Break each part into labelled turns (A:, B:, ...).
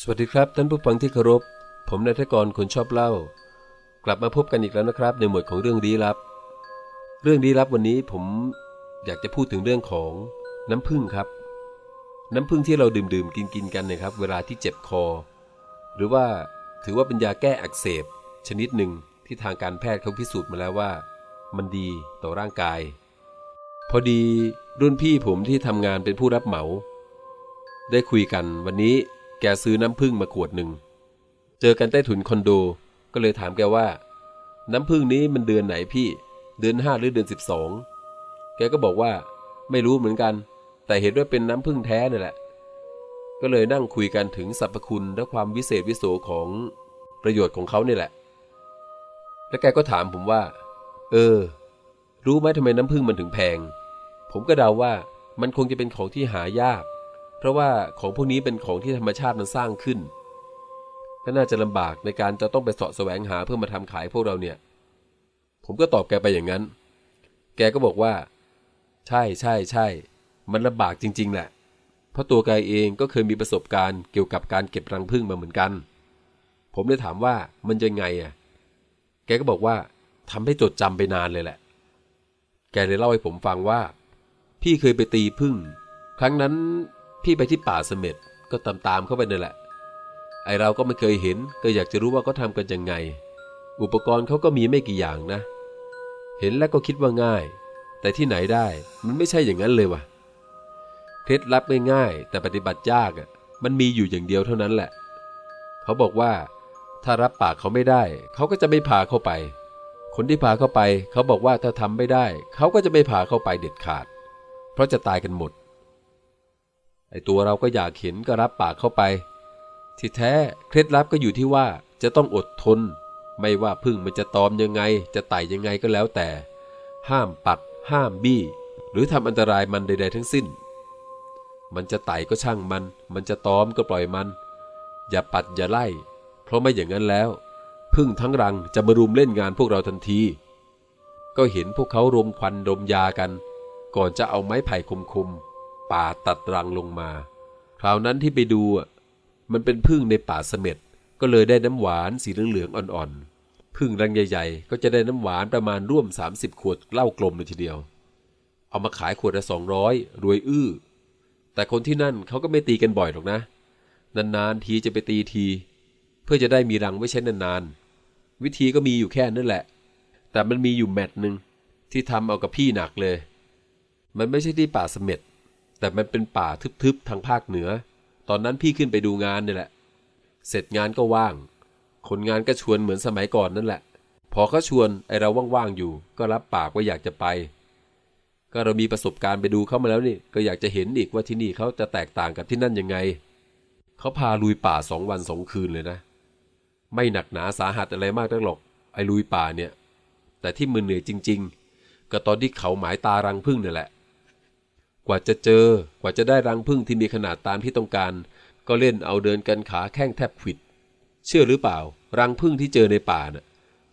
A: สวัสดีครับท่านผู้ฟังที่เคารพ ผมนายทกรคนชอบเล่า กลับมาพบกันอีกแล้วนะครับ ในหมวดของเรื่องลี้ลับ เรื่องลี้ลับวันนี้ผมอยากจะพูดถึงเรื่องของน้ำผึ้งครับ น้ำผึ้งที่เราดื่มดื่มกินกินกันนะครับ เวลาที่เจ็บคอ หรือว่าถือว่าเป็นยาแก้อักเสบ ชนิดหนึ่งที่ทางการแพทย์เขาพิสูจน์มาแล้วว่า มันดีต่อร่างกาย พอดีรุ่นพี่ผมที่ทำงานเป็นผู้รับเหมา ได้คุยกันวันนี้ แกซื้อน้ำผึ้งมาขวดหนึ่ง เจอกันใต้ถุนคอนโด ก็เลยถามแกว่า น้ำผึ้งนี้มันเดือนไหนพี่ เดือนห้าหรือเดือนสิบสอง แกก็บอกว่า ไม่รู้เหมือนกัน แต่เห็นว่าเป็นน้ำผึ้งแท้นี่แหละ ก็เลยนั่งคุยกันถึงสรรพคุณและความวิเศษวิโสของประโยชน์ของเขานี่แหละ แล้วแกก็ถามผมว่า เออ รู้ไหมทำไมน้ำผึ้งมันถึงแพง ผมก็เดาว่ามันคงจะเป็นของที่หายาก เพราะว่าของพวกนี้เป็นของที่ธรรมชาติมันสร้างขึ้นก็น่าจะลำบากในการจะต้องไปเสาะแสวงหาเพื่อมาทำขายพวกเราเนี่ย ผมก็ตอบแกไปอย่างนั้น แกก็บอกว่า ใช่ใช่ใช่มันลำบากจริง ๆ แหละ เพราะตัวแกเองก็เคยมีประสบการณ์เกี่ยวกับการเก็บรังผึ้งมาเหมือนกัน ผมเลยถามว่ามันจะไงอะ แกก็บอกว่าทำให้จดจำไปนานเลยแหละ แกเลยเล่าให้ผมฟังว่า พี่เคยไปตีผึ้งครั้งนั้น พี่ไปที่ป่าเสม็ดก็ตามตามเข้าไปนั่นแหละ ไอเราก็ไม่เคยเห็น ก็อยากจะรู้ว่าเขาทำกันยังไง อุปกรณ์เขาก็มีไม่กี่อย่างนะ เห็นแล้วก็คิดว่าง่าย แต่ที่ไหนได้มันไม่ใช่อย่างนั้นเลยว่ะเคล็ดลับง่ายๆแต่ปฏิบัติยากอะ มันมีอยู่อย่างเดียวเท่านั้นแหละ เขาบอกว่า ถ้ารับปากเขาไม่ได้ เขาก็จะไม่พาเข้าไป คนที่พาเข้าไป เขาบอกว่าถ้าทำไม่ได้ เขาก็จะไม่พาเข้าไปเด็ดขาด เพราะจะตายกันหมด ไอตัวเราก็อยากเห็นก็รับปากเข้าไป ที่แท้เคล็ดลับก็อยู่ที่ว่าจะต้องอดทน ไม่ว่าพึ่งมันจะตอมยังไง จะไต่ยังไงก็แล้วแต่ ห้ามปัด ห้ามบี้ หรือทำอันตรายมันใด ๆ ทั้งสิ้น มันจะไต่ก็ช่างมัน มันจะตอมก็ปล่อยมัน อย่าปัดอย่าไล่ เพราะไม่อย่างนั้นแล้ว พึ่งทั้งรังจะมารุมเล่นงานพวกเราทันที ก็เห็นพวกเขารมควันดมยากัน ก่อนจะเอาไม้ไผ่คมๆ ป่าตัดรังลงมา คราวนั้นที่ไปดูมันเป็นพึ่งในป่าเสม็ดก็เลยได้น้ำหวานสีเหลืองๆอ่อนๆพึ่งรังใหญ่ๆ ก็จะได้น้ำหวานประมาณร่วม 30 ขวดเหล้ากลมเลยทีเดียว เอามาขายขวดละสองร้อยรวยอื้อ แต่คนที่นั่นเขาก็ไม่ตีกันบ่อยหรอกนะ นานๆทีจะไปตีที เพื่อจะได้มีรังไว้ใช้นานๆ วิธีก็มีอยู่แค่นั่นแหละ แต่มันมีอยู่แมตหนึ่งที่ทำเอากับพี่หนักเลย มันไม่ใช่ที่ป่าเสม็ด แต่มันเป็นป่าทึบๆทางภาคเหนือ ตอนนั้นพี่ขึ้นไปดูงานนี่แหละ เสร็จงานก็ว่าง คนงานก็ชวนเหมือนสมัยก่อนนั่นแหละ พอเขาชวนไอเราว่างๆอยู่ ก็รับปากว่าอยากจะไป ก็เรามีประสบการณ์ไปดูเขามาแล้วนี่ ก็อยากจะเห็นอีกว่าที่นี่เขาจะแตกต่างกับที่นั่นยังไง เขาพาลุยป่าสองวันสองคืนเลยนะ ไม่หนักหนาสาหัสอะไรมากนักหรอก ไอ้ลุยป่าเนี่ย แต่ที่มือเหนื่อยจริง ๆ ก็ตอนที่เขาหมายตารังพึ่งนี่แหละ กว่าจะเจอ กว่าจะได้รังพึ่งที่มีขนาดตามที่ต้องการ ก็เล่นเอาเดินกันขาแข้งแทบขิด เชื่อหรือเปล่า รังพึ่งที่เจอในป่าน่ะ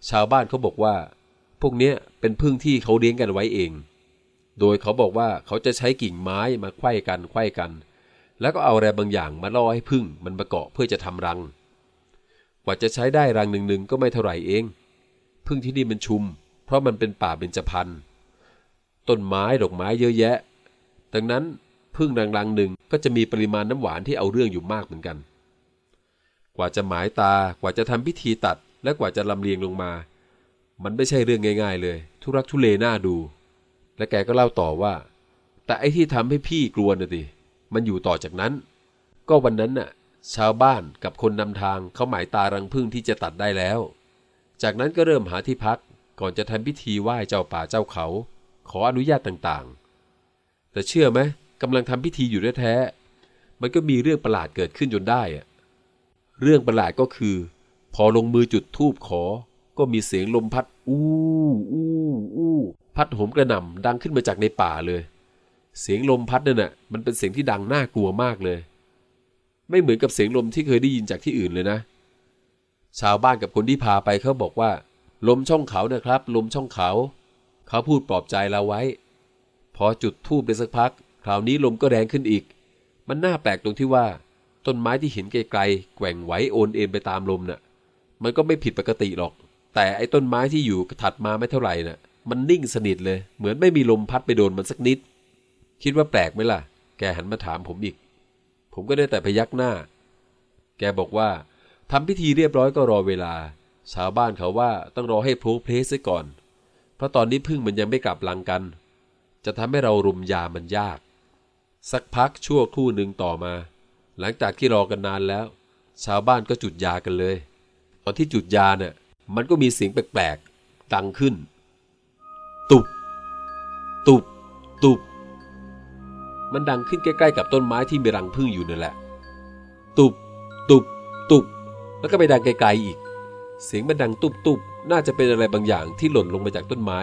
A: ชาวบ้านเขาบอกว่า พวกเนี้ยเป็นพึ่งที่เขาเลี้ยงกันไว้เอง โดยเขาบอกว่าเขาจะใช้กิ่งไม้มาไขว้กันไขว้กัน แล้วก็เอาอะไรบางอย่างมาล่อให้พึ่งมันมาเกาะเพื่อจะทำรัง กว่าจะใช้ได้รังหนึ่งๆก็ไม่เท่าไหร่เอง พึ่งที่นี่มันชุม เพราะมันเป็นป่าเบญจพรรณต้นไม้ดอกไม้เยอะแยะ ดังนั้นพึ่งรังรังหนึ่งก็จะมีปริมาณน้ำหวานที่เอาเรื่องอยู่มากเหมือนกัน กว่าจะหมายตากว่าจะทำพิธีตัด และกว่าจะลำเลียงลงมา มันไม่ใช่เรื่องง่าย ๆ เลย ทุรักทุเลน่าดู และแกก็เล่าต่อว่า แต่ไอ้ที่ทำให้พี่กลัวน่ะดิมันอยู่ต่อจากนั้น ก็วันนั้นน่ะ ชาวบ้านกับคนนำทางเขาหมายตารังพึ่งที่จะตัดได้แล้ว จากนั้นก็เริ่มหาที่พักก่อนจะทำพิธีไหว้เจ้าป่าเจ้าเขา ขออนุญาตต่างๆ แต่เชื่อไหมกำลังทำพิธีอยู่แท้ๆมันก็มีเรื่องประหลาดเกิดขึ้นจนได้อะเรื่องประหลาดก็คือ พอลงมือจุดธูปขอ ก็มีเสียงลมพัดอู้อู้อู้พัดโหมกระหน่ำดังขึ้นมาจากในป่าเลย เสียงลมพัดนั่นน่ะมันเป็นเสียงที่ดังน่ากลัวมากเลย ไม่เหมือนกับเสียงลมที่เคยได้ยินจากที่อื่นเลยนะ ชาวบ้านกับคนที่พาไปเขาบอกว่า ลมช่องเขานะครับ ลมช่องเขา เขาพูดปลอบใจเราไว้ พอจุดทูบได้สักพัก คราวนี้ลมก็แรงขึ้นอีก มันน่าแปลกตรงที่ว่า ต้นไม้ที่เห็นไกลๆแกว่งไหวโอนเอ็นไปตามลมน่ะ มันก็ไม่ผิดปกติหรอก แต่ไอ้ต้นไม้ที่อยู่ถัดมาไม่เท่าไหร่น่ะ มันนิ่งสนิทเลย เหมือนไม่มีลมพัดไปโดนมันสักนิด คิดว่าแปลกไหมล่ะ แกหันมาถามผมอีก ผมก็ได้แต่พยักหน้า แกบอกว่าทำพิธีเรียบร้อยก็รอเวลา ชาวบ้านเขาว่าต้องรอให้โพลเพลสซะก่อน เพราะตอนนี้พึ่งมันยังไม่กลับลังกัน จะทำให้เรารุมยามันยาก สักพักชั่วครู่หนึ่งต่อมา หลังจากที่รอกันนานแล้ว ชาวบ้านก็จุดยากันเลย ตอนที่จุดยาเนี่ยมันก็มีเสียงแปลกๆดังขึ้น ตุบ ตุบ ตุบ มันดังขึ้นใกล้ๆ กับต้นไม้ที่มีรังผึ้งอยู่นั่นแหละ ตุบ ตุบ ตุบ แล้วก็ไปดังไกลๆอีก เสียงมันดังตุบตุบน่าจะเป็นอะไรบางอย่างที่หล่นลงมาจากต้นไม้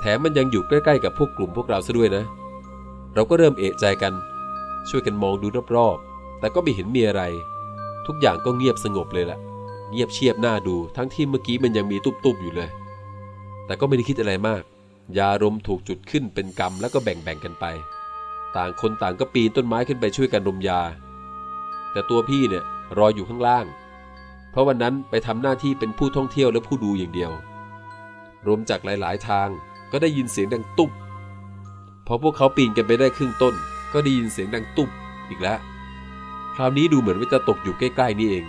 A: แถมมันยังอยู่ใกล้ๆกับพวกกลุ่มพวกเราซะด้วยนะ เราก็เริ่มเอะใจกัน ช่วยกันมองดูรอบๆ แต่ก็ไม่เห็นมีอะไร ทุกอย่างก็เงียบสงบเลยแหละเงียบเชียบหน้าดู ทั้งที่เมื่อกี้มันยังมีตุบๆอยู่เลย แต่ก็ไม่ได้คิดอะไรมาก ยารมถูกจุดขึ้นเป็นกรรมแล้วก็แบ่งๆกันไป ต่างคนต่างก็ปีนต้นไม้ขึ้นไปช่วยกันรมยา แต่ตัวพี่เนี่ยรออยู่ข้างล่าง เพราะวันนั้นไปทำหน้าที่เป็นผู้ท่องเที่ยวและผู้ดูอย่างเดียว รวมจากหลายๆทาง ก็ได้ยินเสียงดังตุ๊บพอพวกเขาปีนกันไปได้ครึ่งต้น ก็ได้ยินเสียงดังตุ๊บอีกแล้ว คราวนี้ดูเหมือนว่าจะตกอยู่ใกล้ๆนี่เอง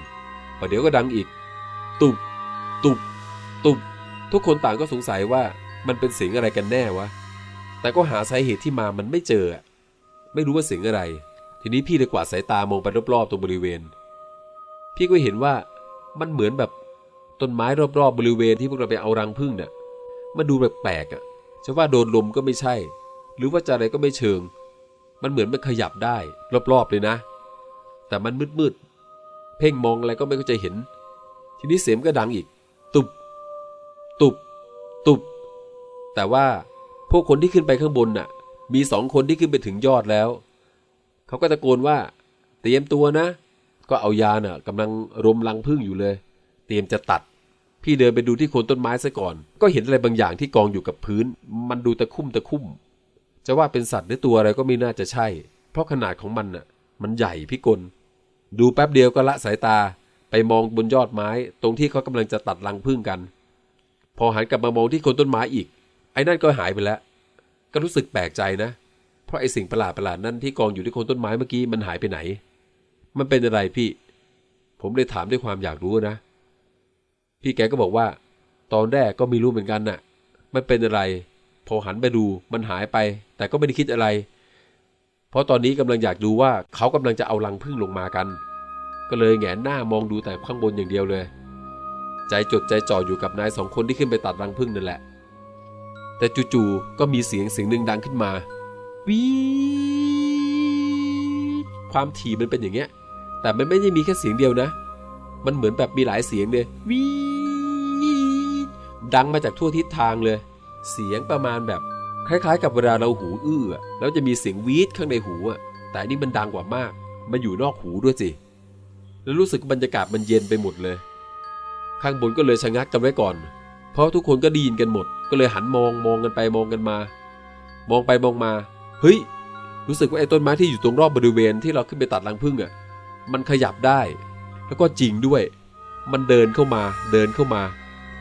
A: พอเดี๋ยวก็ดังอีก ตุบ ตุบ ตุบ ทุกคนต่างก็สงสัยว่ามันเป็นเสียงอะไรกันแน่วะ แต่ก็หาสาเหตุที่มามันไม่เจอ ไม่รู้ว่าเสียงอะไร ทีนี้พี่เลยกวาดสายตามองไปรอบๆตรงบริเวณ พี่ก็เห็นว่ามันเหมือนแบบต้นไม้รอบๆบริเวณที่พวกเราไปเอารังผึ้งเนี่ยมันดูแปลกๆอะ จะว่าโดนลมก็ไม่ใช่ หรือว่าจะอะไรก็ไม่เชิง มันเหมือนมันขยับได้ รอบๆเลยนะ แต่มันมืดๆเพ่งมองอะไรก็ไม่เข้าใจเห็น ทีนี้เสียงก็ดังอีก ตุบ ตุบ ตุบ แต่ว่าพวกคนที่ขึ้นไปข้างบนน่ะ มีสองคนที่ขึ้นไปถึงยอดแล้ว เขาก็ตะโกนว่า เตรียมตัวนะ ก็เอายาน่ะกำลังรมรังพึ่งอยู่เลย เตรียมจะตัด พี่เดินไปดูที่โคนต้นไม้ซะก่อน ก็เห็นอะไรบางอย่างที่กองอยู่กับพื้น มันดูตะคุ่มตะคุ่ม จะว่าเป็นสัตว์หรือตัวอะไรก็ไม่น่าจะใช่ เพราะขนาดของมันน่ะ มันใหญ่พิกล ดูแป๊บเดียวก็ละสายตา ไปมองบนยอดไม้ ตรงที่เขากำลังจะตัดรังพึ่งกัน พอหันกลับมามองที่โคนต้นไม้อีก ไอ้นั่นก็หายไปแล้ว ก็รู้สึกแปลกใจนะ เพราะไอ้สิ่งประหลาดประหลาดนั่นที่กองอยู่ที่โคนต้นไม้เมื่อกี้มันหายไปไหน มันเป็นอะไรพี่ ผมเลยถามด้วยความอยากรู้นะ พี่แกก็บอกว่า ตอนแรกก็ไม่รู้เหมือนกันน่ะ มันเป็นอะไร พอหันไปดูมันหายไป แต่ก็ไม่ได้คิดอะไร เพราะตอนนี้กำลังอยากดูว่าเขากำลังจะเอารังพึ่งลงมากัน ก็เลยแงนหน้ามองดูแต่ข้างบนอย่างเดียวเลย ใจจดใจจ่ออยู่กับนายสองคนที่ขึ้นไปตัดรังพึ่งนั่นแหละ แต่จู่ๆก็มีเสียงเสียงหนึ่งดังขึ้นมาวีความถี่มันเป็นอย่างเงี้ย แต่มันไม่ได้มีแค่เสียงเดียวนะ มันเหมือนแบบมีหลายเสียงเลยวีดังมาจากทั่วทิศทางเลย เสียงประมาณแบบคล้ายๆ กับเวลาเราหูอื้อแล้วจะมีเสียงวีดข้างในหูอะแต่อันนี่มันดังกว่ามาก มันอยู่นอกหูด้วยสิแล้วรู้สึกบรรยากาศมันเย็นไปหมดเลย ข้างบนก็เลยชะงักกันไว้ก่อน เพราะทุกคนก็ไดีนกันหมด ก็เลยหันมองมองกันไปมองกันมา มองไปมองมา เฮ้ย รู้สึกว่าไอ้ต้นไม้ที่อยู่ตรงรอบบริเวณที่เราขึ้นไปตัดรังผึ้งอะ มันขยับได้ แล้วก็จริงด้วย มันเดินเข้ามา เดินเข้ามา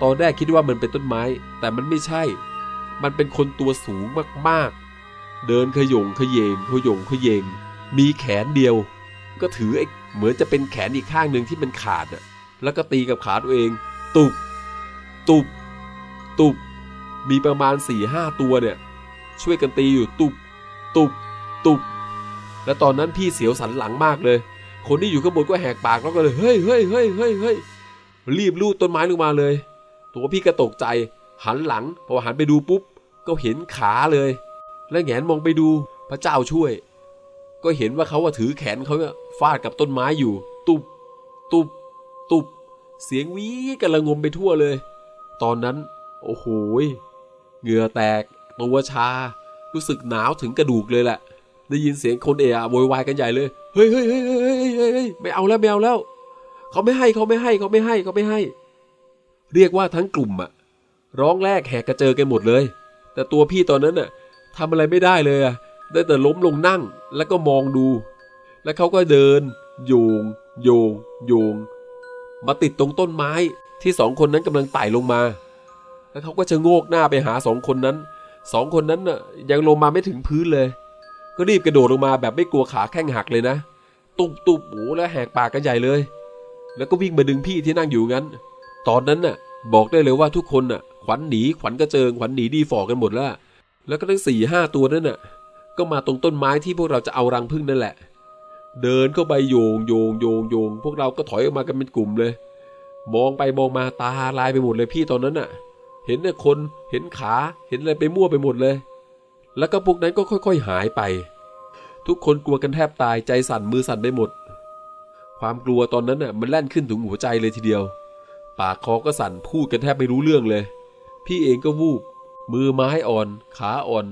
A: ตอนแรกคิดว่ามันเป็นต้นไม้ แต่มันไม่ใช่ มันเป็นคนตัวสูงมากๆ เดินขยงขยงขยงขยง มีแขนเดียว ก็ถือไอ้เหมือนจะเป็นแขนอีกข้างหนึ่งที่มันขาดอะแล้วก็ตีกับขาตัวเอง ตุบ ตุบ ตุบ มีประมาณสี่ห้าตัวเนี่ย ช่วยกันตีอยู่ตุบ ตุบ ตุบ และตอนนั้นพี่เสียวสันหลังมากเลย คนที่อยู่ข้างบนก็แหกปากแล้วก็เลยเฮ้ยเฮ้ยเฮ้ยเฮ้ยเฮ้ยรีบลูดต้นไม้ลงมาเลย ตัวพี่ก็ตกใจ หันหลังพอหันไปดูปุ๊บ ก็เห็นขาเลย แล้วแงนมองไปดูพระเจ้าช่วย ก็เห็นว่าเขาว่าถือแขนเขาเนี่ยฟาดกับต้นไม้อยู่ ตุบตุบตุบเสียงวีกันระงมไปทั่วเลย ตอนนั้น โอ้โหเหงื่อแตก ตัวชา รู้สึกหนาวถึงกระดูกเลยแหละ ได้ยินเสียงคนเอะโวยวายกันใหญ่เลย ฮ้ยเฮ้ยเฮ้ยเฮ้ยเฮ้ยเฮ้ยไม่เอาแล้วไม่เอาแล้ว เขาไม่ให้เขาไม่ให้เขาไม่ให้เขาไม่ให้ เรียกว่าทั้งกลุ่มอะร้องแรกแหกกระเจิงกันหมดเลย แต่ตัวพี่ตอนนั้นน่ะทำอะไรไม่ได้เลยอะได้แต่ล้มลงนั่งแล้วก็มองดู แล้วเขาก็เดิน โยง โยง โยง มาติดตรงต้นไม้ที่สองคนนั้นกำลังไต่ลงมา แล้วเขาก็จะโงกหน้าไปหาสองคนนั้น สองคนนั้นน่ะยังลงมาไม่ถึงพื้นเลย ก็รีบกระโดดลงมาแบบไม่กลัวขาแข้งหักเลยนะ ตุบตุบโอ้แล้วแหกปากกันใหญ่เลย แล้วก็วิ่งมาดึงพี่ที่นั่งอยู่งั้น ตอนนั้นน่ะ บอกได้เลยว่าทุกคนน่ะ ขวัญหนีขวัญกระเจิงขวัญหนีดีฝ่อกันหมดแล้วแล้วก็ทั้งสี่ห้าตัวนั้นน่ะ ก็มาตรงต้นไม้ที่พวกเราจะเอารังพึ่งนั่นแหละ เดินเข้าไปโยงโยงโยงโยงพวกเราก็ถอยออกมากันเป็นกลุ่มเลย มองไปมองมาตาลายไปหมดเลยพี่ตอนนั้นน่ะ เห็นเนี่ยคนเห็นขาเห็นอะไรไปมั่วไปหมดเลย แล้วก็พวกนั้นก็ค่อยๆหายไป ทุกคนกลัวกันแทบตายใจสั่นมือสั่นไปหมด ความกลัวตอนนั้นน่ะมันแล่นขึ้นถึงหัวใจเลยทีเดียว ปากคอก็สั่นพูดกันแทบไม่รู้เรื่องเลย พี่เองก็วูบ มือไม้อ่อน ขาอ่อน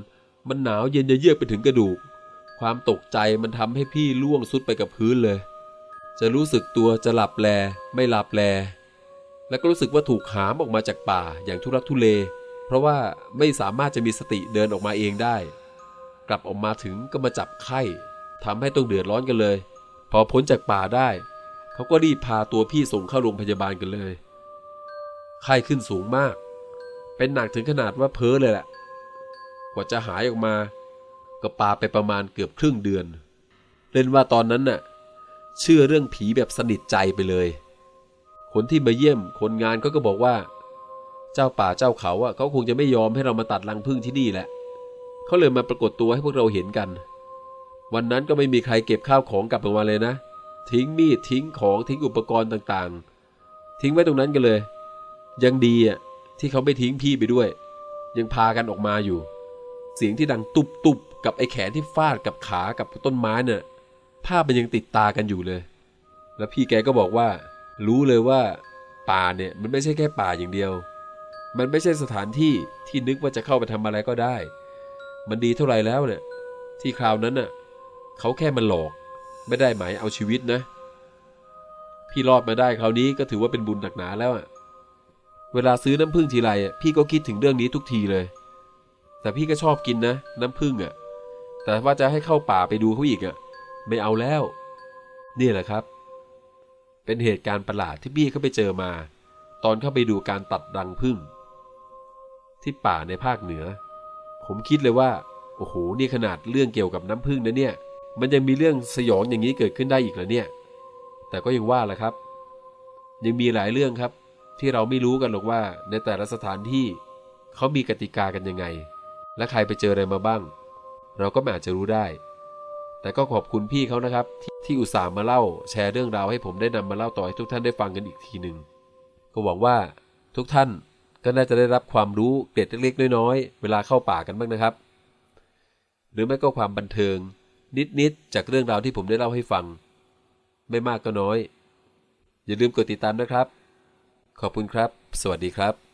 A: มันหนาวเย็นเยือกไปถึงกระดูก ความตกใจมันทำให้พี่ล่วงสุดไปกับพื้นเลย จะรู้สึกตัวจะหลับแล ไม่หลับแล แล้วก็รู้สึกว่าถูกหามออกมาจากป่าอย่างทุรักทุเล เพราะว่าไม่สามารถจะมีสติเดินออกมาเองได้ กลับออกมาถึงก็มาจับไข้ทำให้ต้องเดือดร้อนกันเลย พอพ้นจากป่าได้ เขาก็รีบพาตัวพี่ส่งเข้าโรงพยาบาลกันเลย ไข้ขึ้นสูงมาก เป็นหนักถึงขนาดว่าเพ้อเลยแหละ กว่าจะหายออกมา ก็ปาไปประมาณเกือบครึ่งเดือน เล่นว่าตอนนั้นน่ะ เชื่อเรื่องผีแบบสนิทใจไปเลย คนที่มาเยี่ยมคนงานเขาก็บอกว่า เจ้าป่าเจ้าเขาอะเขาคงจะไม่ยอมให้เรามาตัดรังพึ่งที่นี่แหละเขาเลยมาปรากฏตัวให้พวกเราเห็นกัน วันนั้นก็ไม่มีใครเก็บข้าวของกลับออกมาเลยนะ ทิ้งมีดทิ้งของทิ้งอุปกรณ์ต่างๆ ทิ้งไว้ตรงนั้นกันเลย ยังดีอะที่เขาไม่ทิ้งพี่ไปด้วย ยังพากันออกมาอยู่ เสียงที่ดังตุบตุบกับไอ้แขนที่ฟาดกับขากับต้นไม้เนี่ยภาพมันยังติดตากันอยู่เลย แล้วพี่แกก็บอกว่า รู้เลยว่า ป่าเนี่ยมันไม่ใช่แค่ป่าอย่างเดียว มันไม่ใช่สถานที่ที่นึกว่าจะเข้าไปทำอะไรก็ได้ มันดีเท่าไหร่แล้วเนี่ย ที่คราวนั้นน่ะเขาแค่มันหลอก ไม่ได้หมายเอาชีวิตนะ พี่รอดมาได้คราวนี้ก็ถือว่าเป็นบุญหนักหนาแล้วอะ เวลาซื้อน้ำผึ้งทีไรอะพี่ก็คิดถึงเรื่องนี้ทุกทีเลย แต่พี่ก็ชอบกินนะ น้ำผึ้งอะ แต่ว่าจะให้เข้าป่าไปดูเขาอีกอะ ไม่เอาแล้ว นี่แหละครับ เป็นเหตุการณ์ประหลาดที่พี่เขาไปเจอมา ตอนเข้าไปดูการตัดรังผึ้ง ที่ป่าในภาคเหนือ ผมคิดเลยว่า โอ้โห นี่ขนาดเรื่องเกี่ยวกับน้ำผึ้งนะเนี่ย มันยังมีเรื่องสยองอย่างนี้เกิดขึ้นได้อีกเหรอเนี่ย แต่ก็ยังว่าแหละครับ ยังมีหลายเรื่องครับ ที่เราไม่รู้กันหรอกว่า ในแต่ละสถานที่เขามีกติกากันยังไง และใครไปเจออะไรมาบ้าง เราก็ไม่อาจจะรู้ได้ แต่ก็ขอบคุณพี่เขานะครับทที่อุตส่าห์มาเล่าแชร์เรื่องราวให้ผมได้นำมาเล่าต่อให้ทุกท่านได้ฟังกันอีกทีหนึ่งก็หวังว่าทุกท่าน ก็น่าจะได้รับความรู้เกร็ดเล็กๆ น้อยๆ เวลาเข้าป่ากันบ้างนะครับ หรือไม่ก็ความบันเทิง นิดๆ จากเรื่องราวที่ผมได้เล่าให้ฟัง ไม่มากก็น้อย อย่าลืมกดติดตามนะครับ ขอบคุณครับ สวัสดีครับ